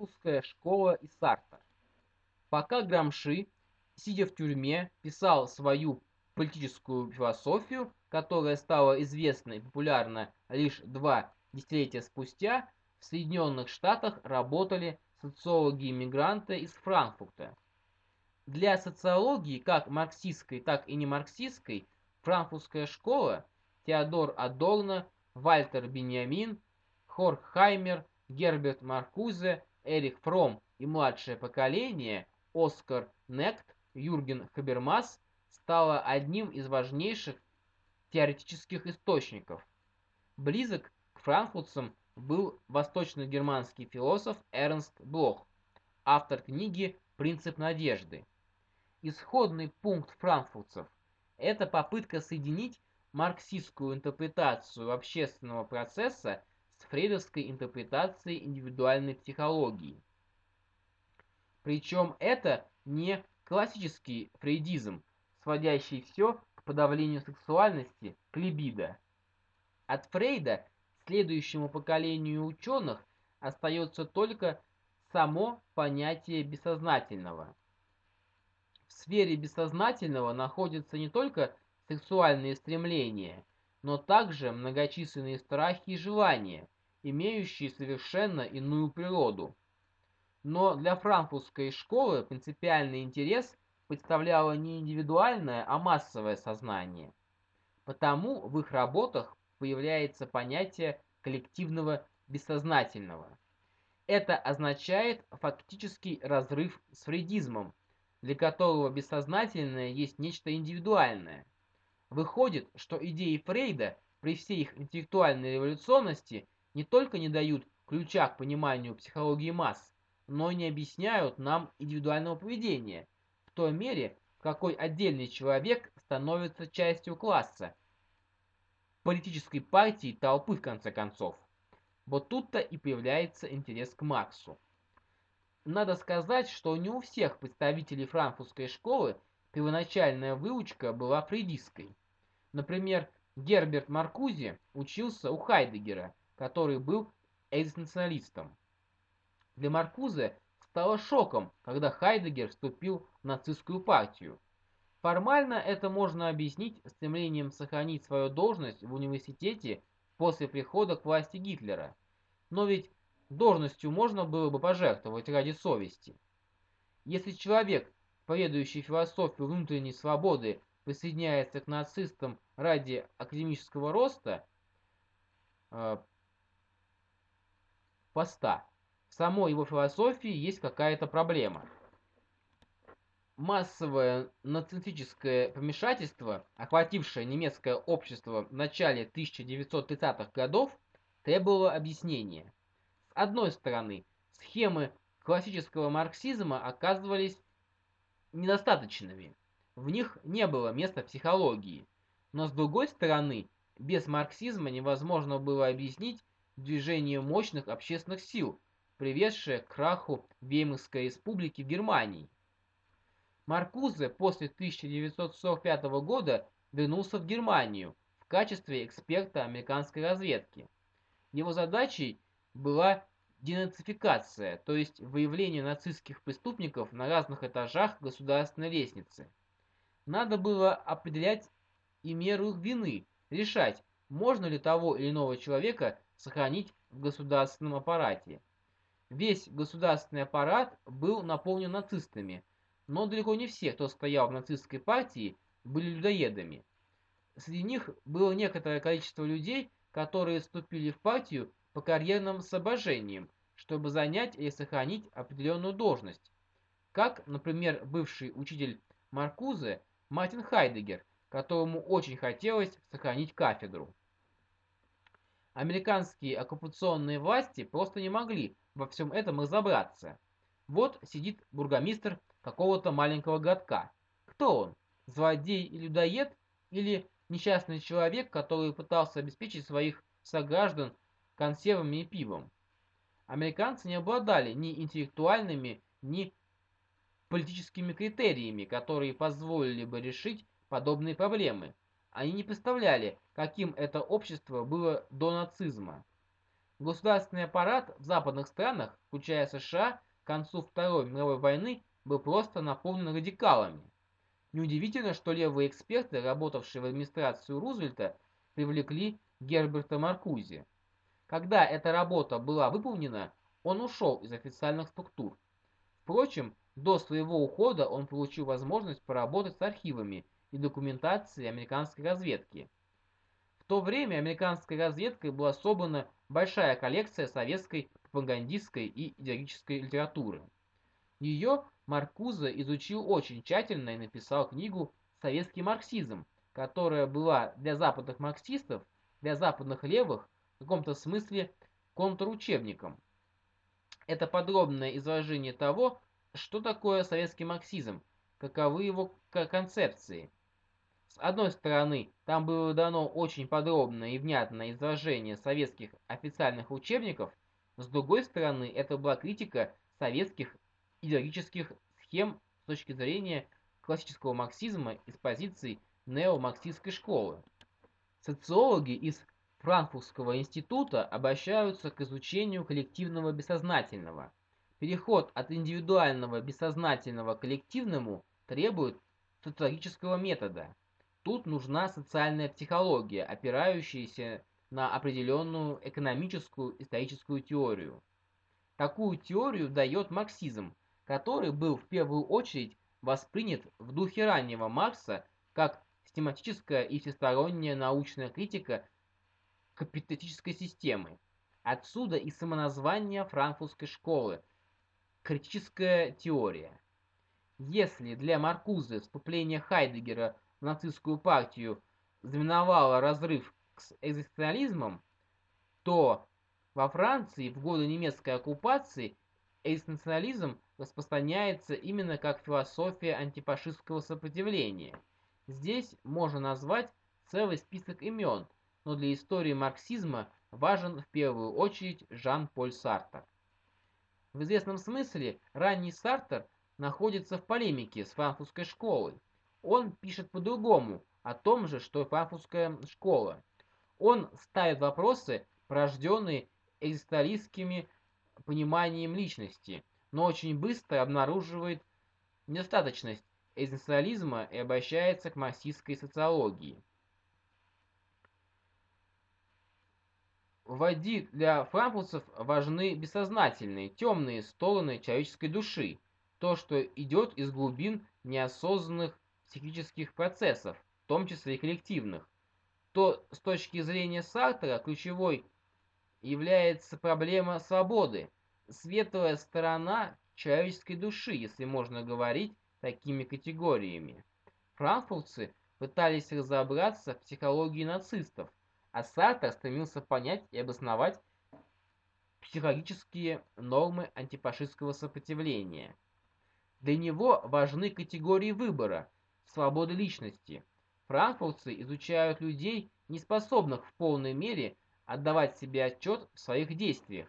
Франкфуртская школа и Сартер. Пока Грамши, сидя в тюрьме, писал свою политическую философию, которая стала известна и популярна лишь два десятилетия спустя, в Соединенных Штатах работали социологи-иммигранты из Франкфурта. Для социологии, как марксистской, так и не марксистской, франкфуртская школа Теодор Адорно, Вальтер Беньямин, Хорхаймер, Герберт Маркузе, Эрих Фром и младшее поколение Оскар Нект, Юрген Хабермас стало одним из важнейших теоретических источников. Близок к франкфуртцам был восточно-германский философ Эрнст Блох, автор книги «Принцип надежды». Исходный пункт франкфуртцев – это попытка соединить марксистскую интерпретацию общественного процесса фрейдовской интерпретацией индивидуальной психологии. Причем это не классический фрейдизм, сводящий все к подавлению сексуальности, к либидо. От Фрейда следующему поколению ученых остается только само понятие бессознательного. В сфере бессознательного находятся не только сексуальные стремления, но также многочисленные страхи и желания, имеющие совершенно иную природу. Но для франкфуртской школы принципиальный интерес представляло не индивидуальное, а массовое сознание. Потому в их работах появляется понятие коллективного бессознательного. Это означает фактический разрыв с фрейдизмом, для которого бессознательное есть нечто индивидуальное. Выходит, что идеи Фрейда при всей их интеллектуальной революционности не только не дают ключа к пониманию психологии масс, но и не объясняют нам индивидуального поведения, в той мере, в какой отдельный человек становится частью класса, политической партии толпы в конце концов. Вот тут-то и появляется интерес к Марксу. Надо сказать, что не у всех представителей франкфуртской школы первоначальная выучка была фрейдистской. Например, Герберт Маркузи учился у Хайдегера, который был экзистенциалистом. Для Маркузе стало шоком, когда Хайдегер вступил в нацистскую партию. Формально это можно объяснить стремлением сохранить свою должность в университете после прихода к власти Гитлера. Но ведь должностью можно было бы пожертвовать ради совести. Если человек, поведающий философию внутренней свободы, присоединяется к нацистам ради академического роста э, поста, в самой его философии есть какая-то проблема. Массовое нацистическое помешательство, охватившее немецкое общество в начале 1930-х годов, требовало объяснения. С одной стороны, схемы классического марксизма оказывались недостаточными. В них не было места психологии. Но с другой стороны, без марксизма невозможно было объяснить движение мощных общественных сил, приведшее к краху Веймарской республики в Германии. Маркузе после 1945 года вернулся в Германию в качестве эксперта американской разведки. Его задачей была денацификация, то есть выявление нацистских преступников на разных этажах государственной лестницы. Надо было определять и меру их вины, решать, можно ли того или иного человека сохранить в государственном аппарате. Весь государственный аппарат был наполнен нацистами, но далеко не все, кто стоял в нацистской партии, были людоедами. Среди них было некоторое количество людей, которые вступили в партию по карьерным соображениям, чтобы занять или сохранить определенную должность, как, например, бывший учитель Маркузе Мартин Хайдегер, которому очень хотелось сохранить кафедру. Американские оккупационные власти просто не могли во всем этом разобраться. Вот сидит бургомистр какого-то маленького городка. Кто он? Злодей и людоед? Или несчастный человек, который пытался обеспечить своих сограждан консервами и пивом? Американцы не обладали ни интеллектуальными, ни политическими критериями, которые позволили бы решить подобные проблемы. Они не представляли, каким это общество было до нацизма. Государственный аппарат в западных странах, включая США, к концу Второй мировой войны был просто наполнен радикалами. Неудивительно, что левые эксперты, работавшие в администрацию Рузвельта, привлекли Герберта Маркузи. Когда эта работа была выполнена, он ушел из официальных структур. Впрочем, до своего ухода он получил возможность поработать с архивами и документацией американской разведки. В то время американской разведкой была собрана большая коллекция советской пропагандистской и идеологической литературы. Ее Маркуза изучил очень тщательно и написал книгу «Советский марксизм», которая была для западных марксистов, для западных левых в каком-то смысле контручебником. Это подробное изложение того, что такое советский марксизм, каковы его концепции. С одной стороны, там было дано очень подробное и внятное изложение советских официальных учебников, с другой стороны, это была критика советских идеологических схем с точки зрения классического марксизма из позиций неомарксистской школы. Социологи из Франкфуртского института обращаются к изучению коллективного бессознательного. Переход от индивидуального бессознательного к коллективному требует социологического метода. Тут нужна социальная психология, опирающаяся на определенную экономическую историческую теорию. Такую теорию дает марксизм, который был в первую очередь воспринят в духе раннего Маркса как систематическая и всесторонняя научная критика капиталистической системы. Отсюда и самоназвание франкфуртской школы – критическая теория. Если для Маркузы вступление Хайдегера нацистскую партию знаменовало разрыв с экзистенциализмом, то во Франции в годы немецкой оккупации экзистенциализм распространяется именно как философия антифашистского сопротивления. Здесь можно назвать целый список имен, но для истории марксизма важен в первую очередь Жан-Поль Сартер. В известном смысле ранний Сартер находится в полемике с франкфуртской школой. Он пишет по-другому, о том же, что и франкфуртская школа. Он ставит вопросы, порожденные экзистенциалистскими пониманием личности, но очень быстро обнаруживает недостаточность экзистенциализма и обращается к марксистской социологии. В воде для франкфуртцев важны бессознательные, темные стороны человеческой души, то, что идет из глубин неосознанных психических процессов, в том числе и коллективных, то с точки зрения Сартера ключевой является проблема свободы, светлая сторона человеческой души, если можно говорить такими категориями. Франкфуртцы пытались разобраться в психологии нацистов, а Сартер стремился понять и обосновать психологические нормы антифашистского сопротивления. Для него важны категории выбора, свободы личности. Франкфуртцы изучают людей, не способных в полной мере отдавать себе отчет в своих действиях.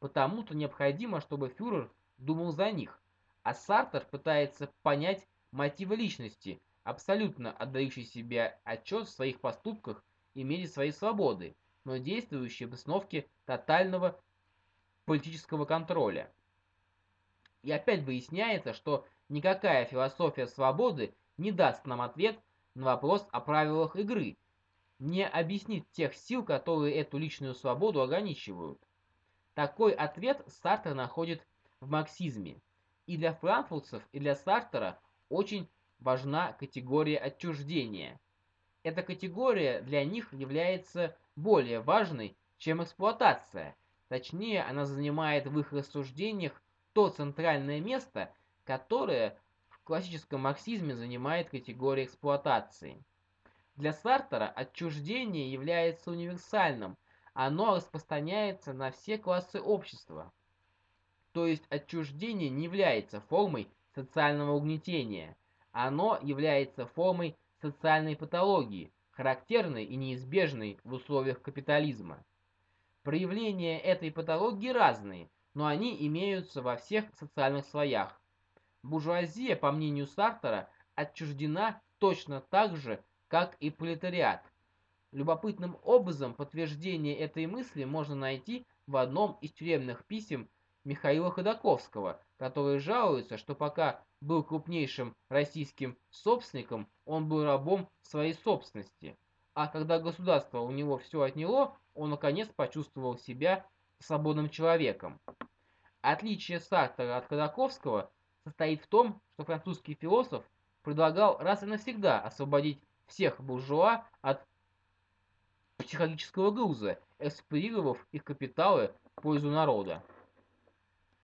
Потому-то необходимо, чтобы фюрер думал за них, а Сартер пытается понять мотивы личности, абсолютно отдающей себе отчет в своих поступках и мере своей свободы, но действующей в основке тотального политического контроля. И опять выясняется, что никакая философия свободы не даст нам ответ на вопрос о правилах игры, не объяснит тех сил, которые эту личную свободу ограничивают. Такой ответ Сартер находит в марксизме. И для франкфуртцев, и для Сартера очень важна категория отчуждения. Эта категория для них является более важной, чем эксплуатация. Точнее, она занимает в их рассуждениях то центральное место, которое в классическом марксизме занимает категория эксплуатации. Для Сартера отчуждение является универсальным, оно распространяется на все классы общества. То есть отчуждение не является формой социального угнетения, оно является формой социальной патологии, характерной и неизбежной в условиях капитализма. Проявления этой патологии разные, но они имеются во всех социальных слоях. Буржуазия, по мнению Сартера, отчуждена точно так же, как и пролетариат. Любопытным образом подтверждение этой мысли можно найти в одном из тюремных писем Михаила Ходоковского, который жалуется, что пока был крупнейшим российским собственником, он был рабом своей собственности. А когда государство у него все отняло, он наконец почувствовал себя свободным человеком. Отличие Сартера от Ходоковского состоит в том, что французский философ предлагал раз и навсегда освободить всех буржуа от психологического груза, экспирировав их капиталы в пользу народа.